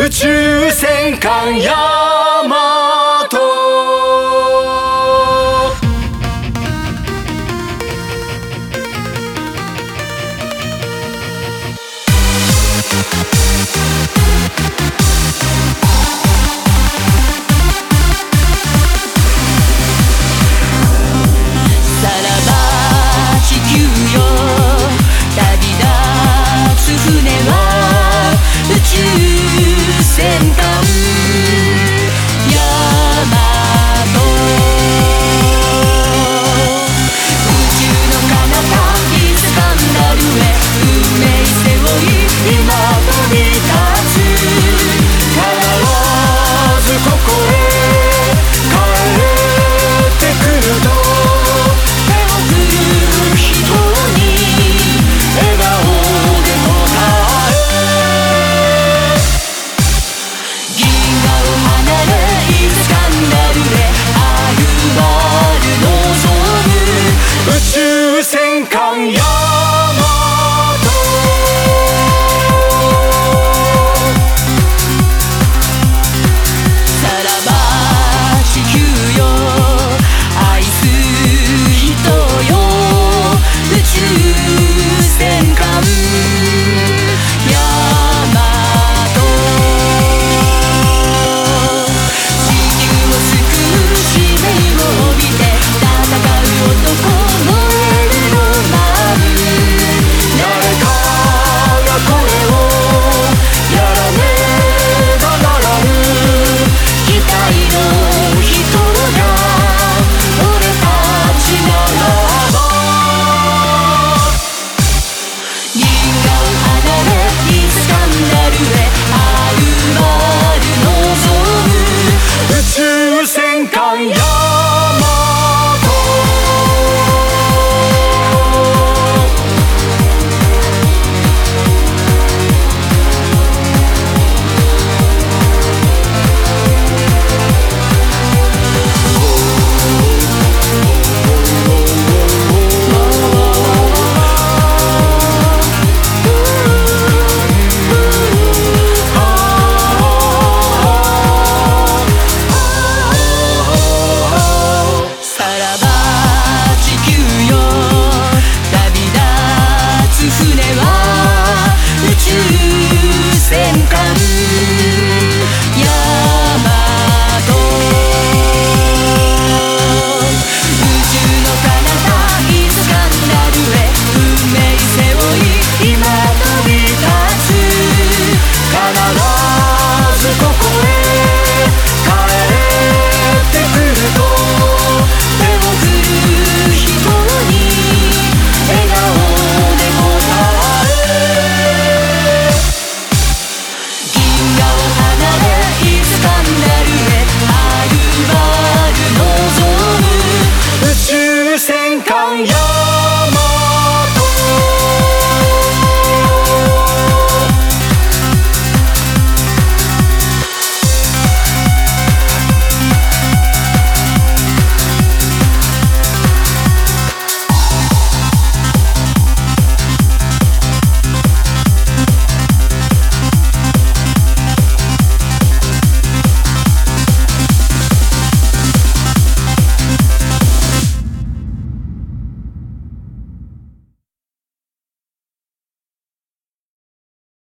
宇宙戦艦ヤーマン。Imagine